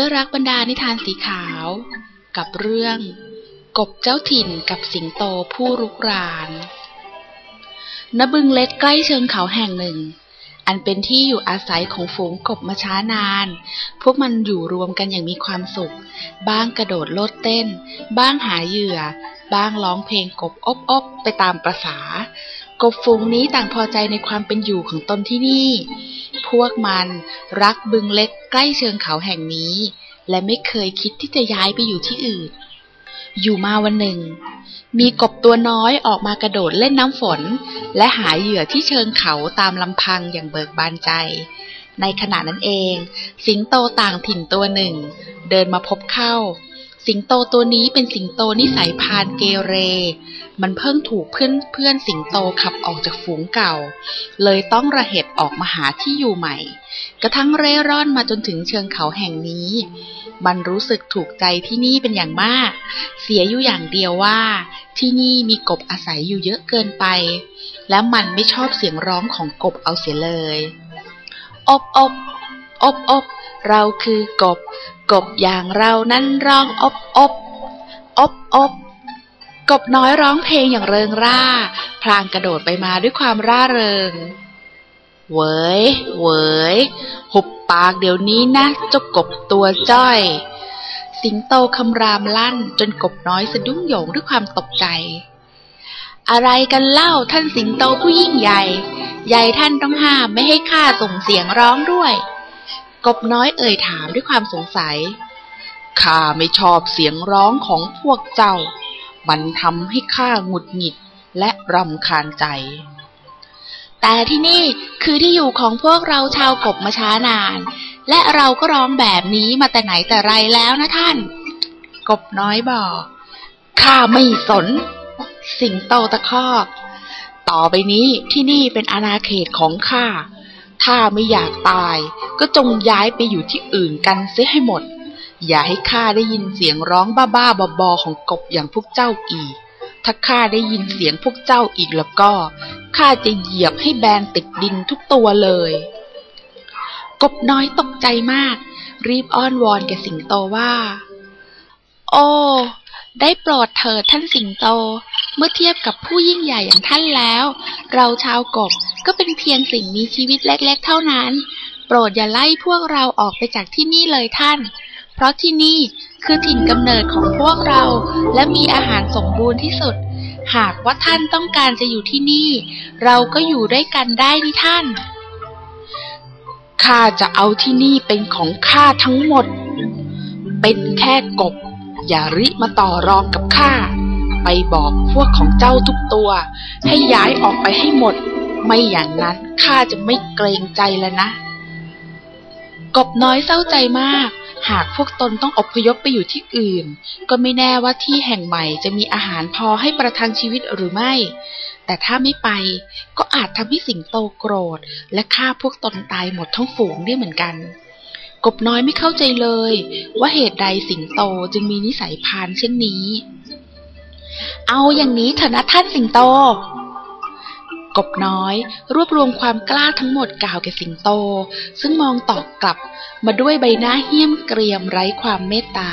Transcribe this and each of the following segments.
ด้วยรักบรรดานิทานสีขาว กับเรื่อง กบเจ้าถิ่นกับสิงโตผู้รุกรานณบึงเล็กใกล้เชิงเขาแห่งหนึ่ง อันเป็นที่อยู่อาศัยของฝูงกบมาช้านาน พวกมันอยู่รวมกันอย่างมีความสุข บ้างกระโดดโลดเต้น บ้างหาเหยื่อ บ้างร้องเพลงกบอบอบไปตามประษากบฝูงนี้ต่างพอใจในความเป็นอยู่ของตนที่นี่ พวกมัน รักบึงเล็กใกล้เชิงเขาแห่งนี้ และไม่เคยคิดที่จะย้ายไปอยู่ที่อื่น อยู่มาวันหนึ่ง มีกบตัวน้อยออกมากระโดดเล่นน้ำฝน และหาเหยื่อที่เชิงเขาตามลำพังอย่างเบิกบานใจในขณะนั้นเอง สิงโตต่างถิ่นตัวหนึ่ง เดินมาพบเข้า สิงโตตัวนี้เป็นสิงโตนิสัยพานเกเร มันเพิ่งถูกเพื่อนเพื่อนสิงโตขับออกจากฝูงเก่า เลยต้องระเหตุออกมาหาที่อยู่ใหม่ กระทั่งเร่ร่อนมาจนถึงเชิงเขาแห่งนี้ มันรู้สึกถูกใจที่นี่เป็นอย่างมาก เสียอยู่อย่างเดียวว่า ที่นี่มีกบอาศัยอยู่เยอะเกินไป และมันไม่ชอบเสียงร้องของกบเอาเสียเลย อบอบอบอบ เราคือกบ กบอย่างเรานั้นร้องอบอบอบอบกบน้อยร้องเพลงอย่างเริงร่า พลางกระโดดไปมาด้วยความร่าเริง เว้ย เว้ย หุบปากเดี๋ยวนี้นะเจ้ากบตัวจ้อย สิงโตคำรามลั่นจนกบน้อยสะดุ้งโหยงด้วยความตกใจ อะไรกันเล่าท่านสิงโตผู้ยิ่งใหญ่ ใหญ่ท่านต้องห้ามไม่ให้ข้าส่งเสียงร้องด้วย กบน้อยเอ่ยถามด้วยความสงสัย ข้าไม่ชอบเสียงร้องของพวกเจ้า มันทำให้ข้าหงุดหงิดและรำคาญใจ แต่ที่นี่คือที่อยู่ของพวกเราชาวกบมาช้านาน และเราก็ร้องแบบนี้มาแต่ไหนแต่ไรแล้วนะท่าน กบน้อยบอกข้าไม่สน สิงโตตะคอก ต่อไปนี้ที่นี่เป็นอาณาเขตของข้า ถ้าไม่อยากตาย ก็จงย้ายไปอยู่ที่อื่นกันเสียให้หมด อย่าให้ข้าได้ยินเสียงร้องบ้าๆบอๆของกบอย่างพวกเจ้าอีก ถ้าข้าได้ยินเสียงพวกเจ้าอีกแล้วก็ข้าจะเหยียบให้แบนติดดินทุกตัวเลย กบน้อยตกใจมาก รีบอ้อนวอนแกสิงโตว่า โอ้ได้โปรดเถิดท่านสิงโต เมื่อเทียบกับผู้ยิ่งใหญ่อย่างท่านแล้ว เราชาวกบก็เป็นเพียงสิ่งมีชีวิตเล็กๆ เท่านั้น โปรดอย่าไล่พวกเราออกไปจากที่นี่เลยท่าน เพราะที่นี่คือถิ่นกำเนิดของพวกเรา และมีอาหารสมบูรณ์ที่สุด หากว่าท่านต้องการจะอยู่ที่นี่ เราก็อยู่ด้วยกันได้นี่ท่าน ข้าจะเอาที่นี่เป็นของข้าทั้งหมด เป็นแค่กบ อย่าริมาต่อรองกับข้า ไปบอกพวกของเจ้าทุกตัว ให้ย้ายออกไปให้หมด ไม่อย่างนั้นข้าจะไม่เกรงใจแล้วนะ กบน้อยเศร้าใจมาก หากพวกตนต้องอพยพไปอยู่ที่อื่น ก็ไม่แน่ว่าที่แห่งใหม่จะมีอาหารพอให้ประทังชีวิตหรือไม่ แต่ถ้าไม่ไปก็อาจทำให้สิงโตโกรธ และฆ่าพวกตนตายหมดทั้งฝูงได้เหมือนกันกบน้อยไม่เข้าใจเลย ว่าเหตุใดสิงโตจึงมีนิสัยพาลเช่นนี้ เอาอย่างนี้เถอะนะท่านสิงโต กบน้อย รวบรวมความกล้าทั้งหมดกล่าวแก่สิงโต ซึ่งมองตอบกลับมาด้วยใบหน้าเหี้ยมเกรียมไร้ความเมตตา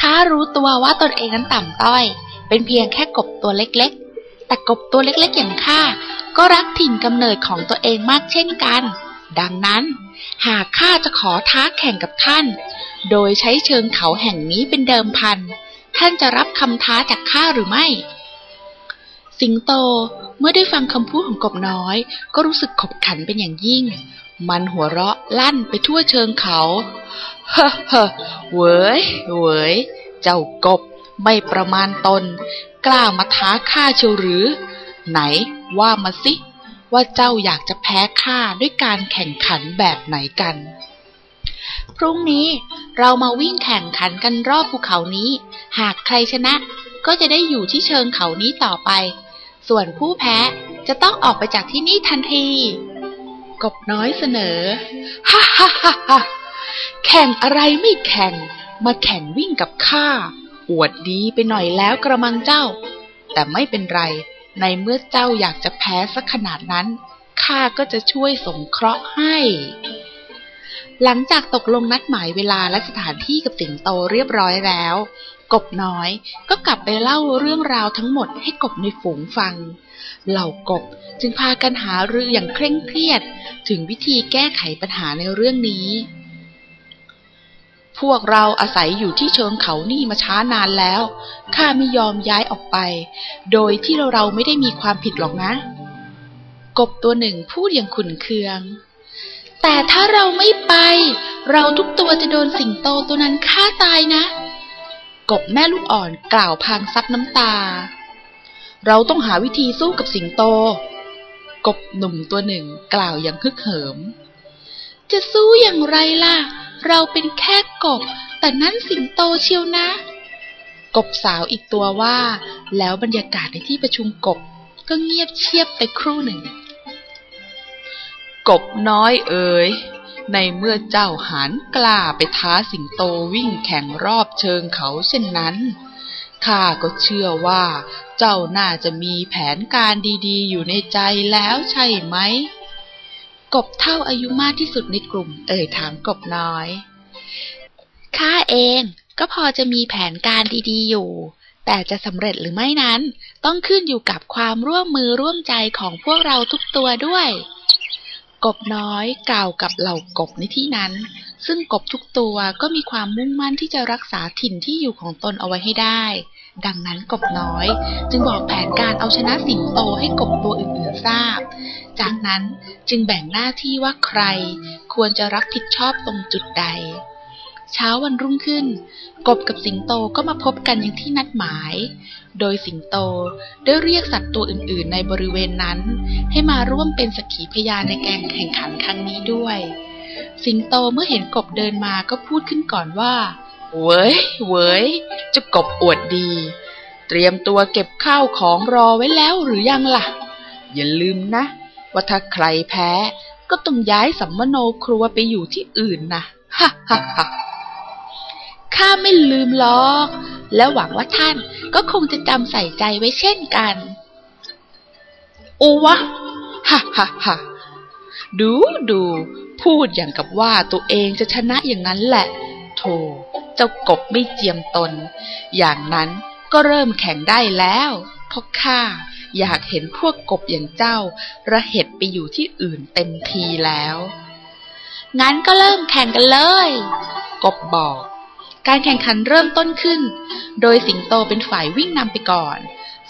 ข้ารู้ตัวว่าตนเองนั้นต่ำต้อย เป็นเพียงแค่กบตัวเล็กๆ แต่กบตัวเล็กๆอย่างข้าก็รักถิ่นกำเนิดของตัวเองมากเช่นกัน ดังนั้น หากข้าจะขอท้าแข่งกับท่าน โดยใช้เชิงเขาแห่งนี้เป็นเดิมพัน ท่านจะรับคำท้าจากข้าหรือไม่ สิงโตเมื่อได้ฟังคำพูดของกบน้อย ก็รู้สึกขบขันเป็นอย่างยิ่ง มันหัวเราะลั่นไปทั่วเชิงเขาเฮ้อเฮ้อเว้ยเว้ยเจ้ากบไม่ประมาณตน กล้ามาท้าข้าเชียวหรือ ไหนว่ามาสิ ว่าเจ้าอยากจะแพ้ข้าด้วยการแข่งขันแบบไหนกัน พรุ่งนี้เรามาวิ่งแข่งขันกันรอบภูเขานี้ หากใครชนะก็จะได้อยู่ที่เชิงเขานี้ต่อไป ส่วนผู้แพ้จะต้องออกไปจากที่นี่ทันที กบน้อยเสนอ ฮ่าฮ่าฮ่าฮ่าแข่งอะไรไม่แข่ง มาแข่งวิ่งกับข้า อวดดีไปหน่อยแล้วกระมังเจ้า แต่ไม่เป็นไร ในเมื่อเจ้าอยากจะแพ้สักขนาดนั้น ข้าก็จะช่วยสงเคราะห์ให้ หลังจากตกลงนัดหมายเวลาและสถานที่กับสิงโตเรียบร้อยแล้ว กบน้อยก็กลับไปเล่าเรื่องราวทั้งหมดให้กบในฝูงฟัง เหล่ากบจึงพากันหารืออย่างเคร่งเครียด ถึงวิธีแก้ไขปัญหาในเรื่องนี้ พวกเราอาศัยอยู่ที่เชิงเขานี่มาช้านานแล้ว ข้าไม่ยอมย้ายออกไป โดยที่เราเราไม่ได้มีความผิดหรอกนะ กบตัวหนึ่งพูดอย่างขุนเคืองแต่ถ้าเราไม่ไป เราทุกตัวจะโดนสิงโตตัวนั้นฆ่าตายนะ กบแม่ลูกอ่อนกล่าวพางซับน้ำตา เราต้องหาวิธีสู้กับสิงโต กบหนุ่มตัวหนึ่งกล่าวอย่างฮึกเหิม จะสู้อย่างไรล่ะ เราเป็นแค่กบ แต่นั่นสิงโตเชียวนะ กบสาวอีกตัวว่า แล้วบรรยากาศในที่ประชุมกบก็เงียบเชียบไปครู่หนึ่ง กบน้อยเอ๋ย ในเมื่อเจ้าหานกล้าไปท้าสิงโตวิ่งแข่งรอบเชิงเขาเช่นนั้น ข้าก็เชื่อว่า เจ้าน่าจะมีแผนการดีๆ อยู่ในใจแล้วใช่ไหม กบเท่าอายุมากที่สุดในกลุ่ม เอ่ยถามกบน้อย ข้าเองก็พอจะมีแผนการดีๆ อยู่ แต่จะสำเร็จหรือไม่นั้น ต้องขึ้นอยู่กับความร่วมมือร่วมใจของพวกเราทุกตัวด้วย กบน้อยกล่าวกับเหล่ากบในที่นั้น ซึ่งกบทุกตัวก็มีความมุ่งมั่นที่จะรักษาถิ่นที่อยู่ของตนเอาไว้ให้ได้ ดังนั้นกบน้อย จึงบอกแผนการเอาชนะสิงโตให้กบตัวอื่นๆทราบ จากนั้นจึงแบ่งหน้าที่ว่าใครควรจะรับผิดชอบตรงจุดใด เช้าวันรุ่งขึ้น กบกับสิงโตก็มาพบกันอย่างที่นัดหมาย โดยสิงโตได้เรียกสัตว์ตัวอื่นๆ ในบริเวณนั้น ให้มาร่วมเป็นสักขีพยานในการแข่งขันครั้งนี้ด้วย สิงโตเมื่อเห็นกบเดินมาก็พูดขึ้นก่อนว่า เว้ย เว้ยจะกบอวดดี เตรียมตัวเก็บข้าวของรอไว้แล้วหรือยังล่ะ อย่าลืมนะ ว่าถ้าใครแพ้ก็ต้องย้ายสัมมโนครัวไปอยู่ที่อื่นนะฮ่าฮ่าฮ่า ข้าไม่ลืมหรอกและหวังว่าท่านก็คงจะจำใส่ใจไว้เช่นกัน โอวะฮ่าฮ่าฮ่าดูดู พูดอย่างกับว่าตัวเองจะชนะอย่างนั้นแหละ โธ่เจ้ากบไม่เจียมตน อย่างนั้นก็เริ่มแข่งได้แล้วเพราะข้าอยากเห็นพวกกบอย่างเจ้า ระเหตุไปอยู่ที่อื่นเต็มทีแล้ว งั้นก็เริ่มแข่งกันเลย กบบอก การแข่งขันเริ่มต้นขึ้น โดยสิงโตเป็นฝ่ายวิ่งนำไปก่อน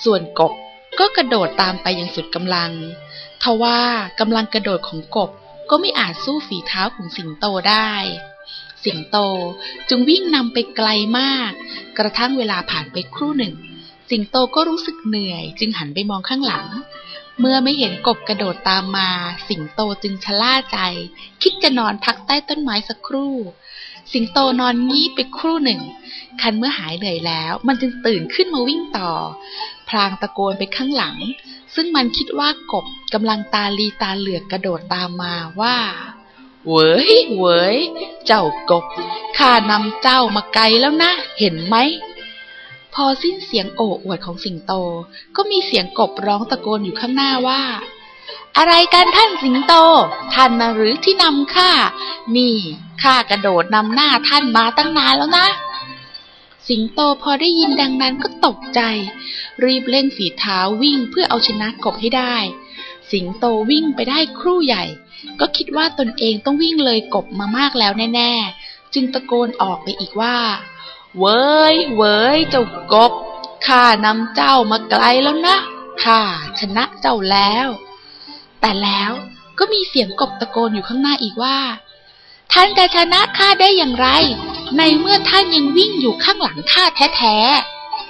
ส่วนกบก็กระโดดตามไปอย่างสุดกำลัง ทว่ากำลังกระโดดของกบก็ไม่อาจสู้ฝีเท้าของสิงโตได้ สิงโตจึงวิ่งนำไปไกลมาก กระทั่งเวลาผ่านไปครู่หนึ่ง สิงโตก็รู้สึกเหนื่อย จึงหันไปมองข้างหลัง เมื่อไม่เห็นกบกระโดดตามมา สิงโตจึงชะล่าใจ คิดจะนอนพักใต้ต้นไม้สักครู่ สิงโตนอนงีบไปครู่หนึ่ง คันเมื่อหายเหนื่อยแล้ว มันจึงตื่นขึ้นมาวิ่งต่อ พลางตะโกนไปข้างหลัง ซึ่งมันคิดว่ากบกำลังตาลีตาเหลือกกระโดดตามมาว่าเว้ยเว้ยเจ้ากบข้านำเจ้ามาไกลแล้วนะ เห็นไหม อสิ้นเสียงโอ้อวดของสิงโต ก็มีเสียงกบร้องตะโกนอยู่ข้างหน้าว่า อะไรกันท่านสิงโต ท่านนะหรือที่นำข้า นี่ข้ากระโดดนำหน้าท่านมาตั้งนานแล้วนะ สิงโตพอได้ยินดังนั้นก็ตกใจ รีบเร่งฝีเท้าวิ่งเพื่อเอาชนะกบให้ได้ สิงโตวิ่งไปได้ครู่ใหญ่ ก็คิดว่าตนเองต้องวิ่งเลยกบมามากแล้วแน่ ๆ จึงตะโกนออกไปอีกว่า เว้ยเว้ยเจ้ากบข้านำเจ้ามาไกลแล้วนะข้าชนะเจ้าแล้ว แต่แล้วก็มีเสียงกบตะโกนอยู่ข้างหน้าอีกว่า ท่านจะชนะข้าได้อย่างไร ในเมื่อท่านยังวิ่งอยู่ข้างหลังข้าแท้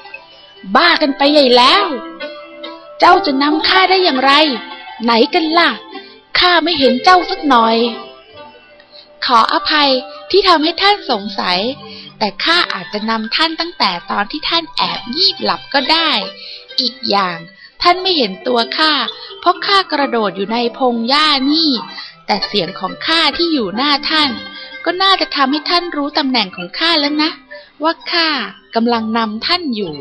ๆ บ้ากันไปใหญ่แล้ว เจ้าจะนำข้าได้อย่างไร ไหนกันล่ะ ข้าไม่เห็นเจ้าสักหน่อย ขออภัยที่ทำให้ท่านสงสัย แต่ข้าอาจจะนำท่านตั้งแต่ตอนที่ท่านแอบยีบหลับก็ได้ อีกอย่างท่านไม่เห็นตัวข้า เพราะข้ากระโดดอยู่ในพงหญ้านี่ แต่เสียงของข้าที่อยู่หน้าท่าน ก็น่าจะทำให้ท่านรู้ตำแหน่งของข้าแล้วนะ ว่าข้ากำลังนำท่านอยู่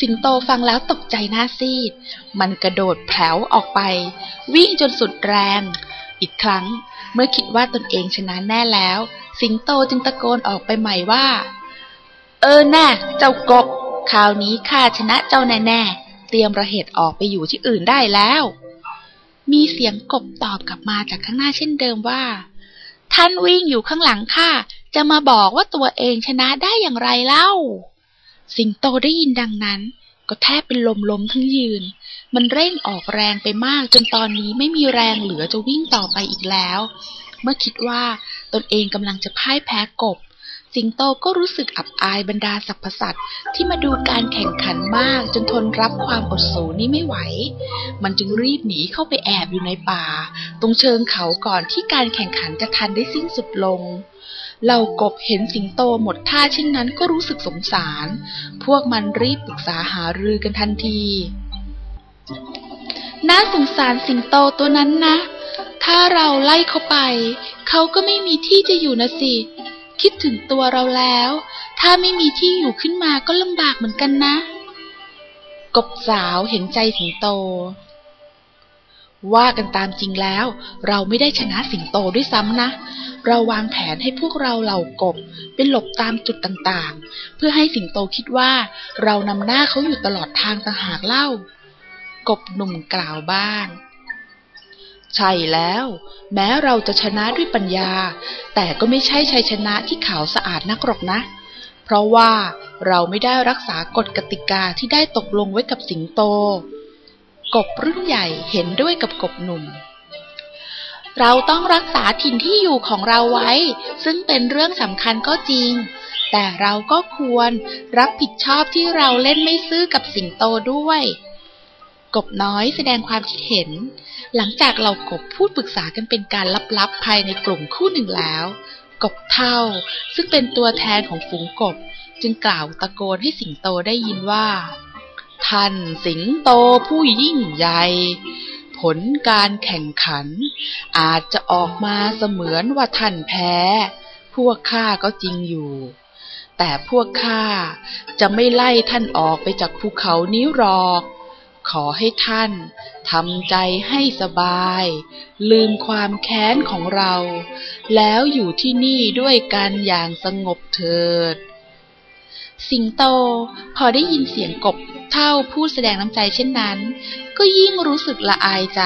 สิงโตฟังแล้วตกใจหน้าซีด มันกระโดดแผลวออกไป วิ่งจนสุดแรง อีกครั้งเมื่อคิดว่าตนเองชนะแน่แล้ว สิงโตจึงตะโกนออกไปใหม่ว่า เออแน่เจ้ากบ คราวนี้ข้าชนะเจ้าแน่แน่เตรียมระเหตุออกไปอยู่ที่อื่นได้แล้ว มีเสียงกบตอบกลับมาจากข้างหน้าเช่นเดิมว่า ท่านวิ่งอยู่ข้างหลังข้าจะมาบอกว่าตัวเองชนะได้อย่างไรเล่า สิงโตได้ยินดังนั้น ก็แทบเป็นลมล้มทั้งยืน มันเร่งออกแรงไปมากจนตอนนี้ไม่มีแรงเหลือจะวิ่งต่อไปอีกแล้ว เมื่อคิดว่า ตนเองกำลังจะพ่ายแพ้กบ สิงโตก็รู้สึกอับอายบรรดาสรรพสัตว์ที่มาดูการแข่งขันมากจนทนรับความอดสูนี้ไม่ไหว มันจึงรีบหนีเข้าไปแอบอยู่ในป่า ตรงเชิงเขาก่อนที่การแข่งขันจะทันได้สิ้นสุดลงเหล่ากบเห็นสิงโตหมดท่าเช่นนั้นก็รู้สึกสงสาร พวกมันรีบปรึกษาหารือกันทันที น่าสงสารสิงโตตัวนั้นนะ ถ้าเราไล่เขาไป เขาก็ไม่มีที่จะอยู่นะสิ คิดถึงตัวเราแล้ว ถ้าไม่มีที่อยู่ขึ้นมาก็ลำบากเหมือนกันนะ กบสาวเห็นใจสิงโต ว่ากันตามจริงแล้ว เราไม่ได้ชนะสิงโตด้วยซ้ำนะเราวางแผนให้พวกเราเหล่ากบเป็นหลบตามจุดต่างๆ เพื่อให้สิงโตคิดว่าเรานำหน้าเขาอยู่ตลอดทางต่างหากเล่า กบหนุ่มกล่าวบ้าง ใช่แล้ว แม้เราจะชนะด้วยปัญญา แต่ก็ไม่ใช่ชัยชนะที่ขาวสะอาดนักหรอกนะ เพราะว่าเราไม่ได้รักษากฎกติกาที่ได้ตกลงไว้กับสิงโต กบรุ่นใหญ่เห็นด้วยกับกบหนุ่ม เราต้องรักษาถิ่นที่อยู่ของเราไว้ ซึ่งเป็นเรื่องสำคัญก็จริง แต่เราก็ควรรับผิดชอบที่เราเล่นไม่ซื่อกับสิงโตด้วย กบน้อยแสดงความคิดเห็น หลังจากเรากบพูดปรึกษากันเป็นการลับๆภายในกลุ่มคู่หนึ่งแล้ว กบเท่า ซึ่งเป็นตัวแทนของฝูงกบ จึงกล่าวตะโกนให้สิงโตได้ยินว่า ท่านสิงโตผู้ยิ่งใหญ่ ผลการแข่งขัน อาจจะออกมาเสมือนว่าท่านแพ้ พวกข้าก็จริงอยู่แต่พวกข้าจะไม่ไล่ท่านออกไปจากภูเขานี้หรอก ขอให้ท่านทำใจให้สบาย ลืมความแค้นของเรา แล้วอยู่ที่นี่ด้วยกันอย่างสงบเถิด สิงโตพอได้ยินเสียงกบเท่าพูดแสดงน้ำใจเช่นนั้น ก็ยิ่งรู้สึกละอายใจ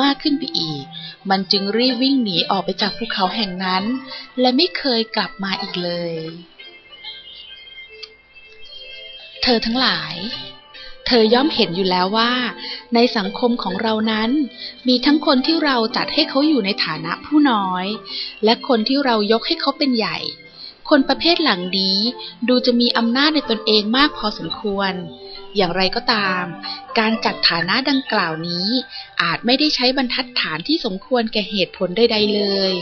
มากขึ้นไปอีก มันจึงรีบวิ่งหนีออกไปจากภูเขาแห่งนั้น และไม่เคยกลับมาอีกเลย เธอทั้งหลาย เธอย่อมเห็นอยู่แล้วว่า ในสังคมของเรานั้น มีทั้งคนที่เราจัดให้เขาอยู่ในฐานะผู้น้อย และคนที่เรายกให้เขาเป็นใหญ่ คนประเภทหลังดีดูจะมีอำนาจในตนเองมากพอสมควร อย่างไรก็ตาม การจัดฐานะดังกล่าวนี้ อาจไม่ได้ใช้บรรทัดฐานที่สมควรแก่เหตุผลใดๆเลย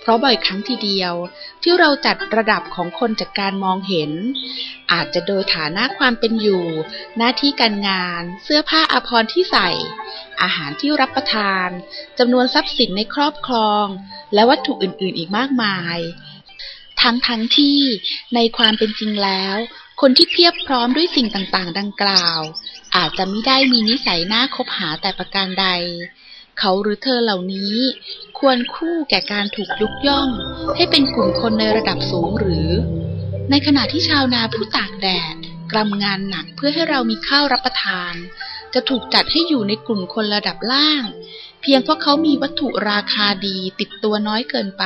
เพราะบ่อยครั้งทีเดียว ที่เราจัดระดับของคนจากการมองเห็น อาจจะโดยฐานะความเป็นอยู่ หน้าที่การงาน เสื้อผ้าอาภรณ์ที่ใส่ อาหารที่รับประทานจำนวนทรัพย์สินในครอบครอง และวัตถุอื่นๆ อีกมากมายทั้งทั้งที่ในความเป็นจริงแล้ว คนที่เพียบพร้อมด้วยสิ่งต่างๆ ดังกล่าว อาจจะไม่ได้มีนิสัยน่าคบหาแต่ประการใด เขาหรือเธอเหล่านี้ ควรคู่แก่การถูกยกย่อง ให้เป็นกลุ่มคนในระดับสูงหรือ ในขณะที่ชาวนาผู้ตากแดดกรำงานหนักเพื่อให้เรามีข้าวรับประทาน จะถูกจัดให้อยู่ในกลุ่มคนระดับล่าง เพียงเพราะเขามีวัตถุราคาดีติดตัวน้อยเกินไป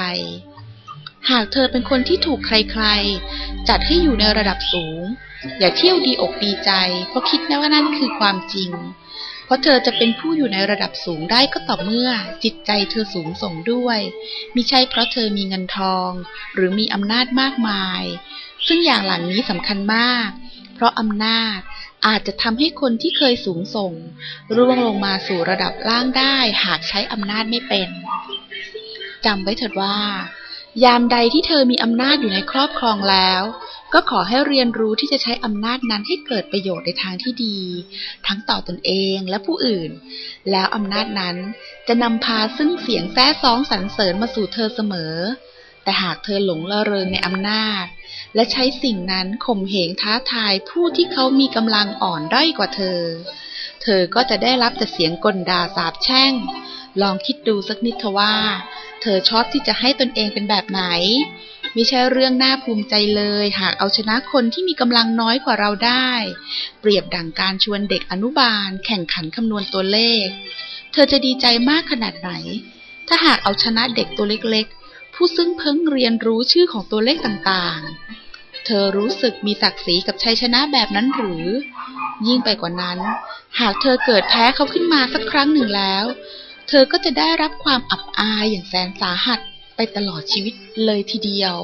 หากเธอเป็นคนที่ถูกใครๆ จัดให้อยู่ในระดับสูง อย่าเที่ยวดีอกดีใจ เพราะคิดนะว่านั่นคือความจริง เพราะเธอจะเป็นผู้อยู่ในระดับสูงได้ก็ต่อเมื่อ จิตใจเธอสูงส่งด้วยมิใช่เพราะเธอมีเงินทอง หรือมีอำนาจมากมาย ซึ่งอย่างหลังนี้สำคัญมาก เพราะอำนาจอาจจะทำให้คนที่เคยสูงส่ง ร่วงลงมาสู่ระดับล่างได้หากใช้อำนาจไม่เป็นจำไว้เถิดว่า ยามใดที่เธอมีอำนาจอยู่ในครอบครองแล้ว ก็ขอให้เรียนรู้ที่จะใช้อำนาจนั้นให้เกิดประโยชน์ในทางที่ดี ทั้งต่อตนเองและผู้อื่น แล้วอำนาจนั้นจะนำพาซึ่งเสียงแท้ซองสรรเสริญมาสู่เธอเสมอ แต่หากเธอหลงละเริงในอำนาจ และใช้สิ่งนั้นข่มเหงท้าทายผู้ที่เขามีกำลังอ่อนด้อยกว่าเธอ เธอก็จะได้รับแต่เสียงกลด่าสาบแช่ง ลองคิดดูสักนิดเถอะว่า เธอชอบที่จะให้ตนเองเป็นแบบไหน ไม่ใช่เรื่องน่าภูมิใจเลย หากเอาชนะคนที่มีกำลังน้อยกว่าเราได้ เปรียบดังการชวนเด็กอนุบาล แข่งขันคำนวณตัวเลข เธอจะดีใจมากขนาดไหน ถ้าหากเอาชนะเด็กตัวเล็กๆ ผู้ซึ่งเพิ่งเรียนรู้ชื่อของตัวเลขต่างๆ เธอรู้สึกมีศักดิ์ศรีกับชัยชนะแบบนั้นหรือ ยิ่งไปกว่านั้น หากเธอเกิดแพ้เขาขึ้นมาสักครั้งหนึ่งแล้ว ธอก็จะได้รับความอับอายอย่างแสนสาหัสไปตลอดชีวิตเลยทีเดียว